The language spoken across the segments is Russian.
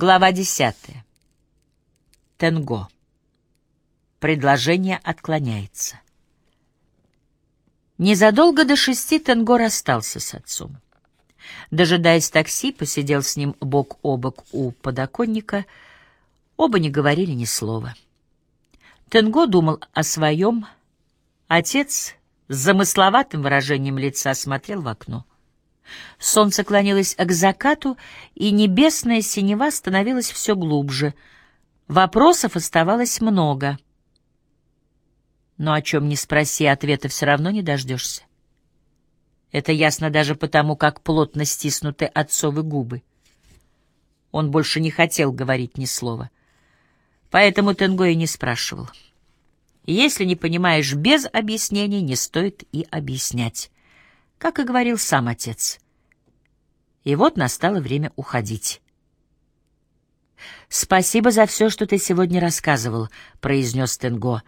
Глава десятая. Тенго. Предложение отклоняется. Незадолго до шести Тенго расстался с отцом. Дожидаясь такси, посидел с ним бок о бок у подоконника. Оба не говорили ни слова. Тенго думал о своем. Отец с замысловатым выражением лица смотрел в окно. Солнце клонилось к закату, и небесная синева становилась все глубже. Вопросов оставалось много. Но о чем ни спроси, ответа все равно не дождешься. Это ясно даже потому, как плотно стиснуты отцовы губы. Он больше не хотел говорить ни слова. Поэтому Тенго и не спрашивал. Если не понимаешь без объяснений, не стоит и объяснять как и говорил сам отец. И вот настало время уходить. «Спасибо за все, что ты сегодня рассказывал», — произнес Тенго.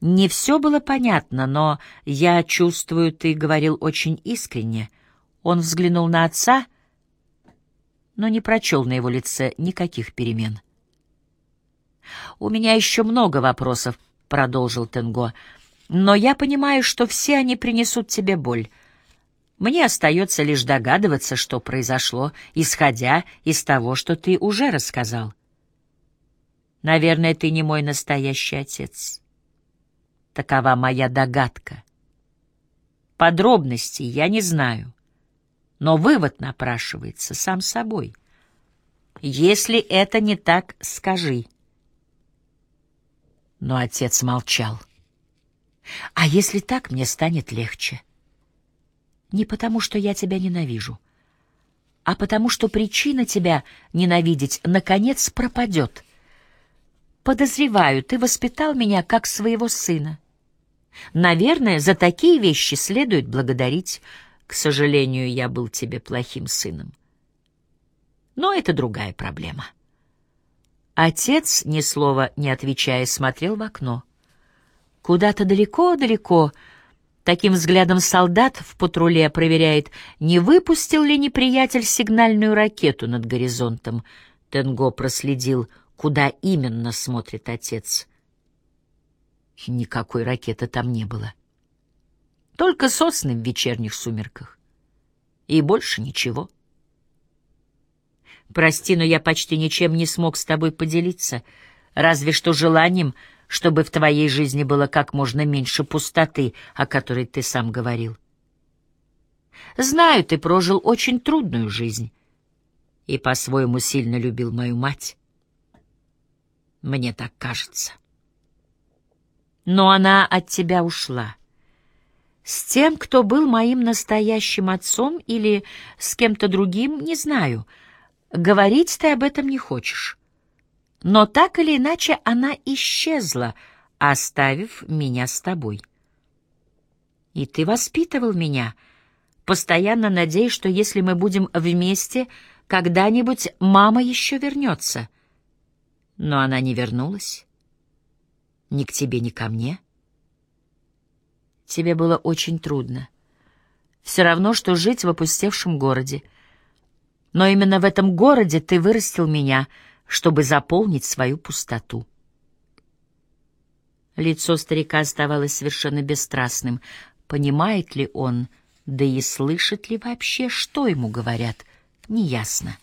«Не все было понятно, но я чувствую, ты говорил очень искренне». Он взглянул на отца, но не прочел на его лице никаких перемен. «У меня еще много вопросов», — продолжил Тенго, — «но я понимаю, что все они принесут тебе боль». Мне остается лишь догадываться, что произошло, исходя из того, что ты уже рассказал. Наверное, ты не мой настоящий отец. Такова моя догадка. Подробностей я не знаю, но вывод напрашивается сам собой. Если это не так, скажи. Но отец молчал. А если так, мне станет легче. — не потому, что я тебя ненавижу, а потому, что причина тебя ненавидеть наконец пропадет. Подозреваю, ты воспитал меня как своего сына. Наверное, за такие вещи следует благодарить. К сожалению, я был тебе плохим сыном. Но это другая проблема. Отец, ни слова не отвечая, смотрел в окно. Куда-то далеко-далеко Таким взглядом солдат в патруле проверяет, не выпустил ли неприятель сигнальную ракету над горизонтом. Тенго проследил, куда именно смотрит отец. Никакой ракеты там не было. Только сосны в вечерних сумерках. И больше ничего. Прости, но я почти ничем не смог с тобой поделиться, разве что желанием — чтобы в твоей жизни было как можно меньше пустоты, о которой ты сам говорил. Знаю, ты прожил очень трудную жизнь и по-своему сильно любил мою мать. Мне так кажется. Но она от тебя ушла. С тем, кто был моим настоящим отцом или с кем-то другим, не знаю. Говорить ты об этом не хочешь. Но так или иначе она исчезла, оставив меня с тобой. И ты воспитывал меня, постоянно надеясь, что если мы будем вместе, когда-нибудь мама еще вернется. Но она не вернулась. Ни к тебе, ни ко мне. Тебе было очень трудно. Все равно, что жить в опустевшем городе. Но именно в этом городе ты вырастил меня — чтобы заполнить свою пустоту. Лицо старика оставалось совершенно бесстрастным. Понимает ли он, да и слышит ли вообще, что ему говорят, неясно.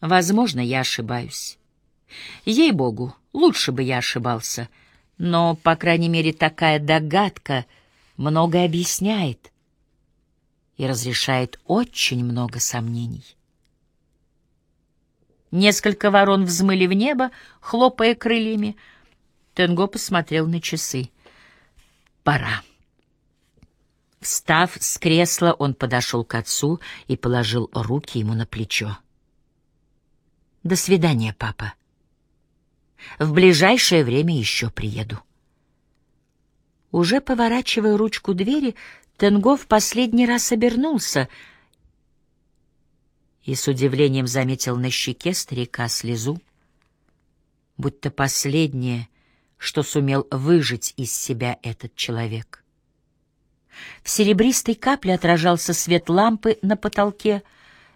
Возможно, я ошибаюсь. Ей-богу, лучше бы я ошибался, но, по крайней мере, такая догадка многое объясняет и разрешает очень много сомнений. Несколько ворон взмыли в небо, хлопая крыльями. Тенго посмотрел на часы. «Пора». Встав с кресла, он подошел к отцу и положил руки ему на плечо. «До свидания, папа. В ближайшее время еще приеду». Уже поворачивая ручку двери, Тенго в последний раз обернулся — и с удивлением заметил на щеке старика слезу, будто последнее, что сумел выжить из себя этот человек. В серебристой капле отражался свет лампы на потолке,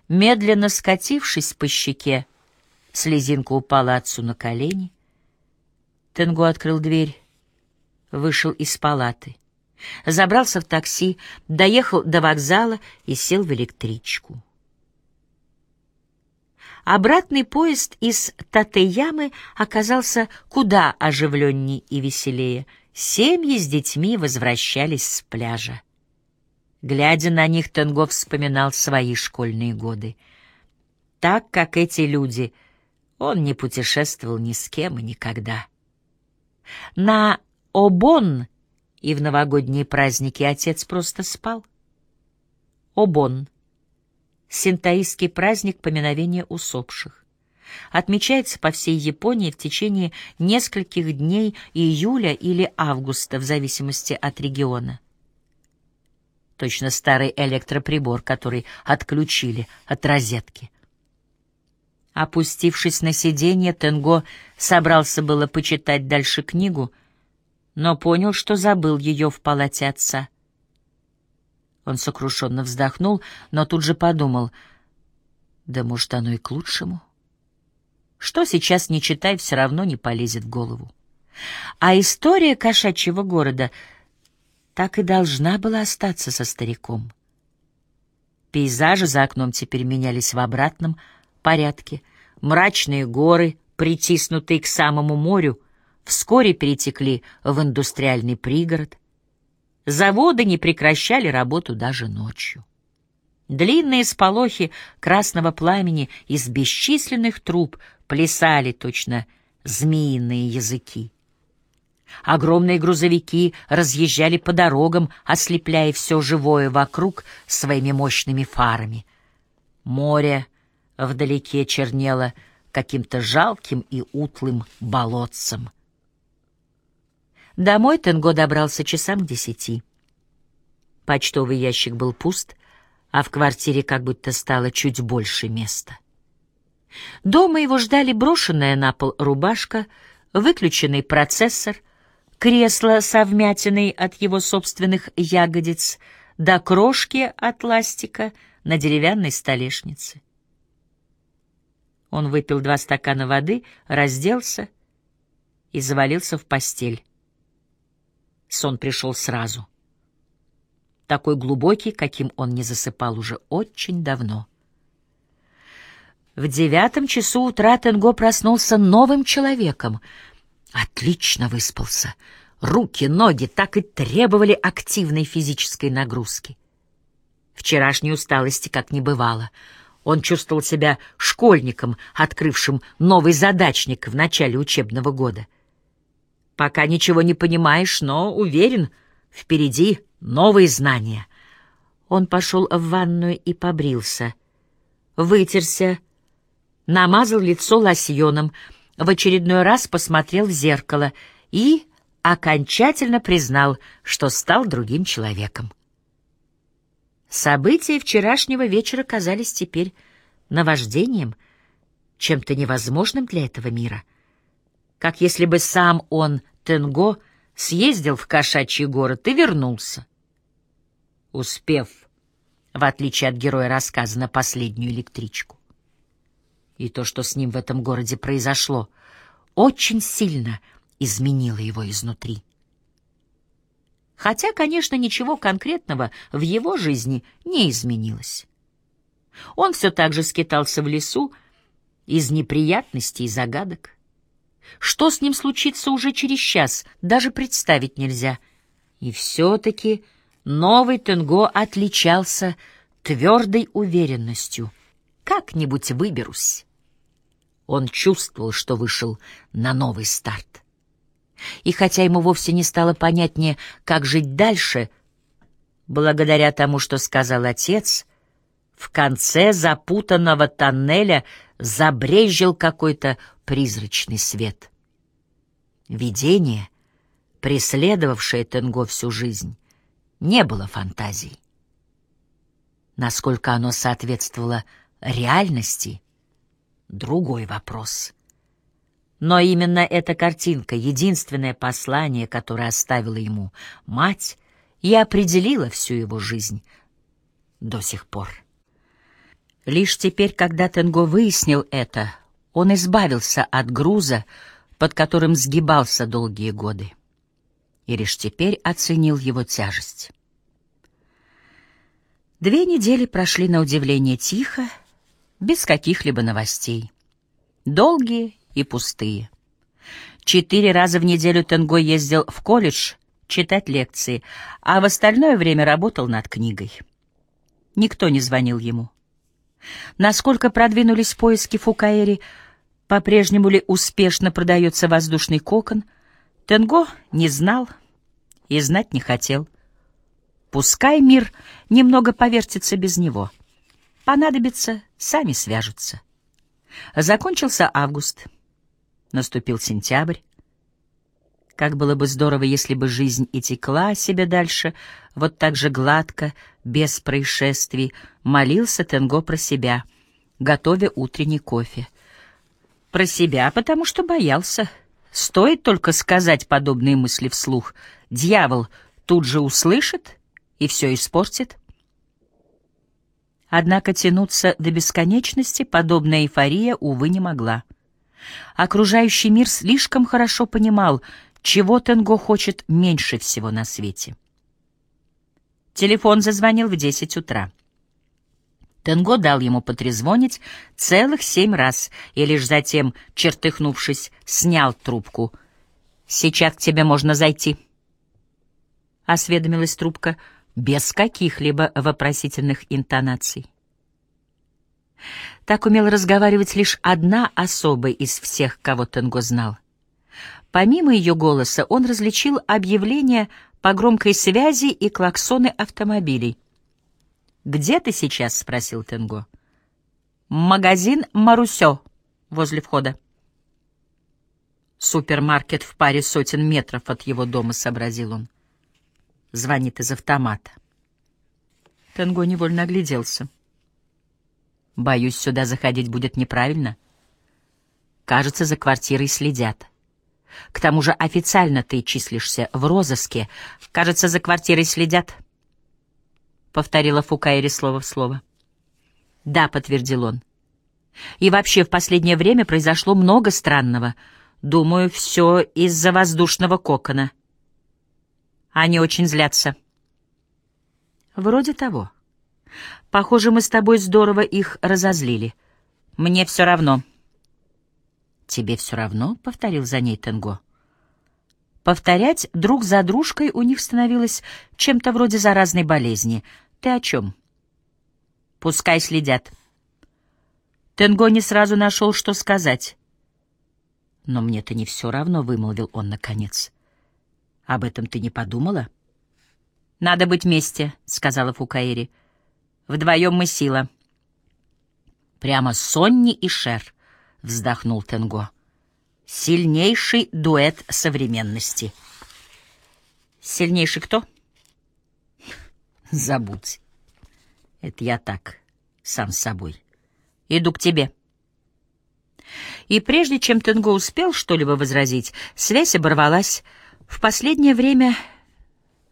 медленно скатившись по щеке, Слезинка упала отцу на колени. Тенго открыл дверь, вышел из палаты. Забрался в такси, доехал до вокзала и сел в электричку. Обратный поезд из Татеямы оказался куда оживленнее и веселее. Семьи с детьми возвращались с пляжа. Глядя на них, Тенгов вспоминал свои школьные годы. Так, как эти люди, он не путешествовал ни с кем и никогда. На Обон и в новогодние праздники отец просто спал. Обон — синтаистский праздник поминовения усопших. Отмечается по всей Японии в течение нескольких дней июля или августа, в зависимости от региона. Точно старый электроприбор, который отключили от розетки. Опустившись на сиденье, Тенго собрался было почитать дальше книгу, но понял, что забыл ее в палате отца. Он сокрушенно вздохнул, но тут же подумал, да может, оно и к лучшему. Что сейчас не читай, все равно не полезет в голову. А история кошачьего города — так и должна была остаться со стариком. Пейзажи за окном теперь менялись в обратном порядке. Мрачные горы, притиснутые к самому морю, вскоре перетекли в индустриальный пригород. Заводы не прекращали работу даже ночью. Длинные сполохи красного пламени из бесчисленных труб плясали точно змеиные языки. Огромные грузовики разъезжали по дорогам, ослепляя все живое вокруг своими мощными фарами. Море вдалеке чернело каким-то жалким и утлым болотцем. Домой Тенго добрался часам к десяти. Почтовый ящик был пуст, а в квартире как будто стало чуть больше места. Дома его ждали брошенная на пол рубашка, выключенный процессор — кресло со вмятиной от его собственных ягодиц до крошки от ластика на деревянной столешнице. Он выпил два стакана воды, разделся и завалился в постель. Сон пришел сразу. Такой глубокий, каким он не засыпал уже очень давно. В девятом часу утра Тенго проснулся новым человеком — Отлично выспался. Руки, ноги так и требовали активной физической нагрузки. Вчерашней усталости как не бывало. Он чувствовал себя школьником, открывшим новый задачник в начале учебного года. Пока ничего не понимаешь, но уверен, впереди новые знания. Он пошел в ванную и побрился. Вытерся, намазал лицо лосьоном, в очередной раз посмотрел в зеркало и окончательно признал, что стал другим человеком. События вчерашнего вечера казались теперь наваждением, чем-то невозможным для этого мира. Как если бы сам он, Тенго, съездил в кошачий город и вернулся. Успев, в отличие от героя рассказа, на последнюю электричку. И то, что с ним в этом городе произошло, очень сильно изменило его изнутри. Хотя, конечно, ничего конкретного в его жизни не изменилось. Он все так же скитался в лесу из неприятностей и загадок. Что с ним случится уже через час, даже представить нельзя. И все-таки новый Тенго отличался твердой уверенностью — как-нибудь выберусь. Он чувствовал, что вышел на новый старт. И хотя ему вовсе не стало понятнее, как жить дальше, благодаря тому, что сказал отец, в конце запутанного тоннеля забрезжил какой-то призрачный свет. Видение, преследовавшее Тенго всю жизнь, не было фантазией. Насколько оно соответствовало реальности — другой вопрос. Но именно эта картинка, единственное послание, которое оставила ему мать, и определила всю его жизнь до сих пор. Лишь теперь, когда Тенго выяснил это, Он избавился от груза, под которым сгибался долгие годы, и лишь теперь оценил его тяжесть. Две недели прошли на удивление тихо, без каких-либо новостей. Долгие и пустые. Четыре раза в неделю Тенго ездил в колледж читать лекции, а в остальное время работал над книгой. Никто не звонил ему. Насколько продвинулись поиски Фукаэри, по-прежнему ли успешно продается воздушный кокон, Тенго не знал и знать не хотел. Пускай мир немного повертится без него. Понадобится, сами свяжутся. Закончился август. Наступил сентябрь. Как было бы здорово, если бы жизнь и текла себе дальше, вот так же гладко, без происшествий, молился Тенго про себя, готовя утренний кофе. Про себя, потому что боялся. Стоит только сказать подобные мысли вслух. Дьявол тут же услышит и все испортит. Однако тянуться до бесконечности подобная эйфория, увы, не могла. Окружающий мир слишком хорошо понимал, чего Тенго хочет меньше всего на свете. Телефон зазвонил в десять утра. Тенго дал ему потрезвонить целых семь раз и лишь затем, чертыхнувшись, снял трубку. «Сейчас к тебе можно зайти», — осведомилась трубка, — без каких-либо вопросительных интонаций. Так умела разговаривать лишь одна особа из всех, кого Тенго знал. Помимо ее голоса он различил объявления по громкой связи и клаксоны автомобилей. «Где ты сейчас?» — спросил Тенго. «Магазин Марусё, возле входа». «Супермаркет в паре сотен метров от его дома», — сообразил он звонит из автомата. Тенго невольно огляделся. Боюсь, сюда заходить будет неправильно. Кажется, за квартирой следят. К тому же официально ты числишься в розыске. Кажется, за квартирой следят. Повторила Фукаэри слово в слово. Да, подтвердил он. И вообще в последнее время произошло много странного. Думаю, все из-за воздушного кокона. Они очень злятся. Вроде того. Похоже, мы с тобой здорово их разозлили. Мне все равно. Тебе все равно? — повторил за ней Тенго. Повторять друг за дружкой у них становилось чем-то вроде заразной болезни. Ты о чем? Пускай следят. Тенго не сразу нашел, что сказать. Но мне-то не все равно, — вымолвил он наконец. Об этом ты не подумала? Надо быть вместе, сказала Фукаэри. Вдвоем мы сила. Прямо Сонни и Шер, вздохнул Тенго. Сильнейший дуэт современности. Сильнейший кто? Забудь. Это я так, сам с собой. Иду к тебе. И прежде чем Тенго успел что-либо возразить, связь оборвалась, в последнее время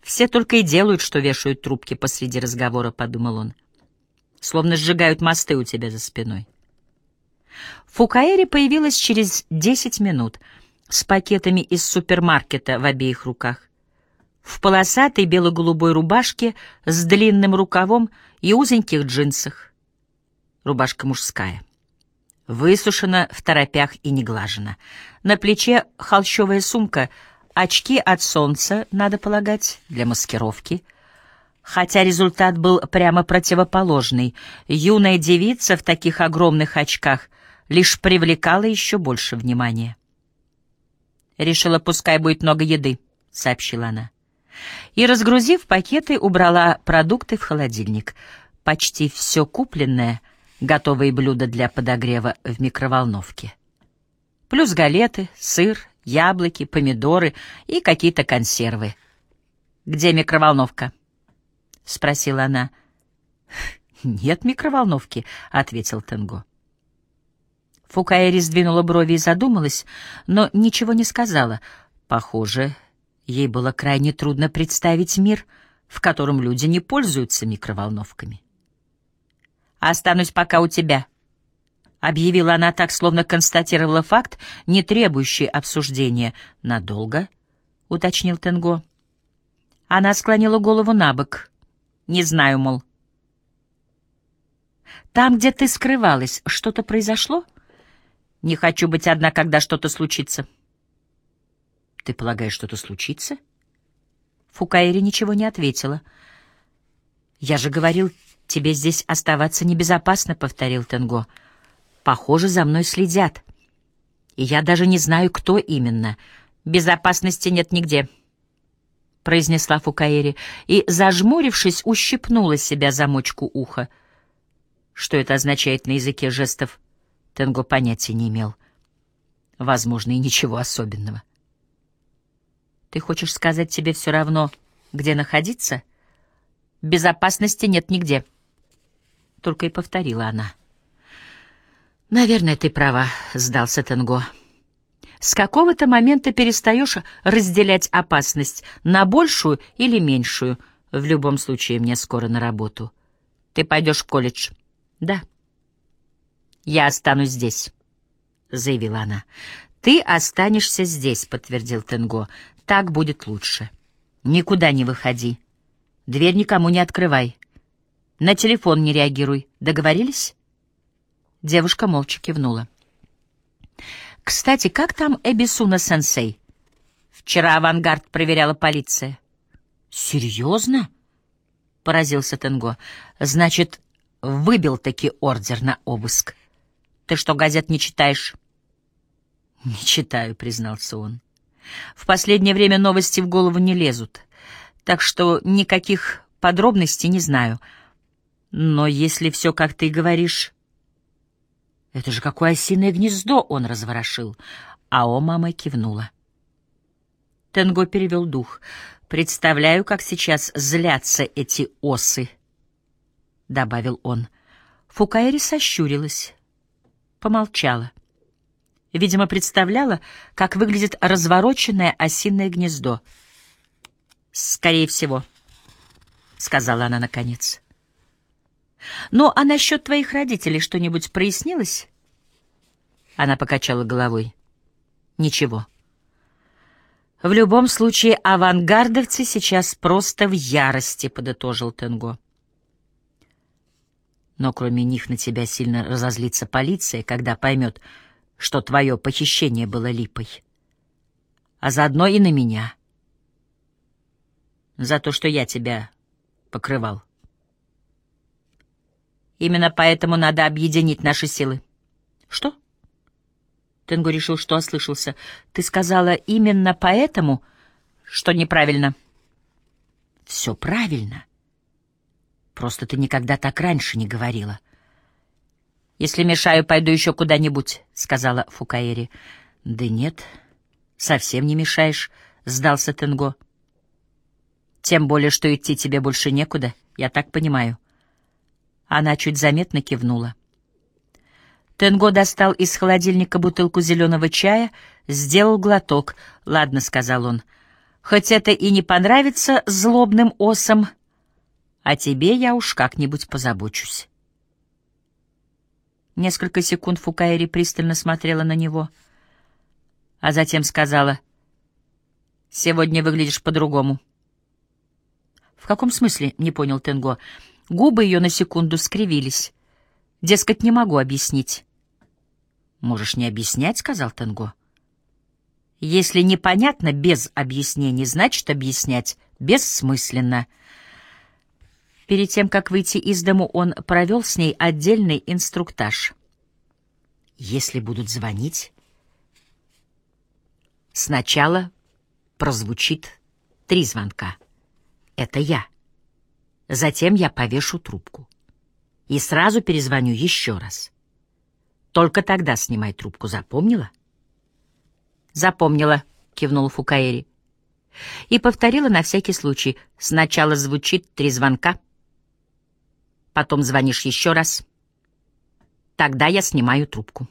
все только и делают, что вешают трубки посреди разговора, подумал он. Словно сжигают мосты у тебя за спиной. Фукаэри появилась через десять минут с пакетами из супермаркета в обеих руках. В полосатой бело-голубой рубашке с длинным рукавом и узеньких джинсах. Рубашка мужская. Высушена в торопях и не глажена. На плече холщовая сумка — Очки от солнца, надо полагать, для маскировки. Хотя результат был прямо противоположный. Юная девица в таких огромных очках лишь привлекала еще больше внимания. «Решила, пускай будет много еды», — сообщила она. И, разгрузив пакеты, убрала продукты в холодильник. Почти все купленное, готовые блюда для подогрева в микроволновке. Плюс галеты, сыр, яблоки, помидоры и какие-то консервы. «Где микроволновка?» — спросила она. «Нет микроволновки», — ответил Тенго. Фукаэри сдвинула брови и задумалась, но ничего не сказала. Похоже, ей было крайне трудно представить мир, в котором люди не пользуются микроволновками. «Останусь пока у тебя», Объявила она так, словно констатировала факт, не требующий обсуждения. «Надолго?» — уточнил Тенго. Она склонила голову на бок. «Не знаю, мол». «Там, где ты скрывалась, что-то произошло?» «Не хочу быть одна, когда что-то случится». «Ты полагаешь, что-то случится?» Фукаэри ничего не ответила. «Я же говорил, тебе здесь оставаться небезопасно», — повторил Тенго. «Похоже, за мной следят. И я даже не знаю, кто именно. Безопасности нет нигде», — произнесла Фукаэри и, зажмурившись, ущипнула себя замочку уха. Что это означает на языке жестов, Тенго понятия не имел. Возможно, и ничего особенного. Ты хочешь сказать, тебе все равно, где находиться? Безопасности нет нигде. Только и повторила она. Наверное, ты права, сдался Тенго. С какого-то момента перестаешь разделять опасность на большую или меньшую. В любом случае, мне скоро на работу. Ты пойдешь в колледж? Да. Я останусь здесь, заявила она. Ты останешься здесь, подтвердил Тенго. Так будет лучше. Никуда не выходи. Дверь никому не открывай. На телефон не реагируй. Договорились? Девушка молча кивнула. «Кстати, как там Эбисуна-сенсей?» «Вчера авангард проверяла полиция». «Серьезно?» — поразился Тенго. «Значит, выбил таки ордер на обыск. Ты что, газет не читаешь?» «Не читаю», — признался он. В последнее время новости в голову не лезут, так что никаких подробностей не знаю. Но если все, как ты говоришь... Это же какое осиное гнездо он разворошил. А о мама кивнула. Тенго перевел дух. «Представляю, как сейчас злятся эти осы», — добавил он. Фукаэри сощурилась, помолчала. Видимо, представляла, как выглядит развороченное осиное гнездо. «Скорее всего», — сказала она наконец. «Ну, а насчет твоих родителей что-нибудь прояснилось?» Она покачала головой. «Ничего». «В любом случае, авангардовцы сейчас просто в ярости», — подытожил Тенго. «Но кроме них на тебя сильно разозлится полиция, когда поймет, что твое похищение было липой, а заодно и на меня. За то, что я тебя покрывал. Именно поэтому надо объединить наши силы. Что? Тенго решил, что ослышался. Ты сказала именно поэтому, что неправильно. Все правильно. Просто ты никогда так раньше не говорила. — «Если мешаю, пойду еще куда-нибудь», — сказала Фукаэри. «Да нет, совсем не мешаешь», — сдался Тенго. «Тем более, что идти тебе больше некуда, я так понимаю». Она чуть заметно кивнула. Тенго достал из холодильника бутылку зеленого чая, сделал глоток. «Ладно», — сказал он, — «хоть это и не понравится злобным осам, а тебе я уж как-нибудь позабочусь». Несколько секунд Фукаэри пристально смотрела на него, а затем сказала, «Сегодня выглядишь по-другому». «В каком смысле?» — не понял Тенго. Губы ее на секунду скривились. «Дескать, не могу объяснить». «Можешь не объяснять», — сказал Тенго. «Если непонятно без объяснений, значит, объяснять бессмысленно». Перед тем, как выйти из дому, он провел с ней отдельный инструктаж. Если будут звонить, сначала прозвучит три звонка. Это я. Затем я повешу трубку. И сразу перезвоню еще раз. Только тогда снимай трубку, запомнила? Запомнила, кивнула Фукаэри. И повторила на всякий случай. Сначала звучит три звонка — Потом звонишь еще раз. Тогда я снимаю трубку.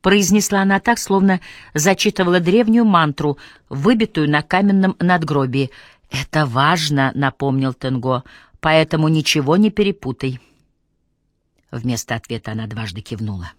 Произнесла она так, словно зачитывала древнюю мантру, выбитую на каменном надгробии. «Это важно», — напомнил Тенго, — «поэтому ничего не перепутай». Вместо ответа она дважды кивнула.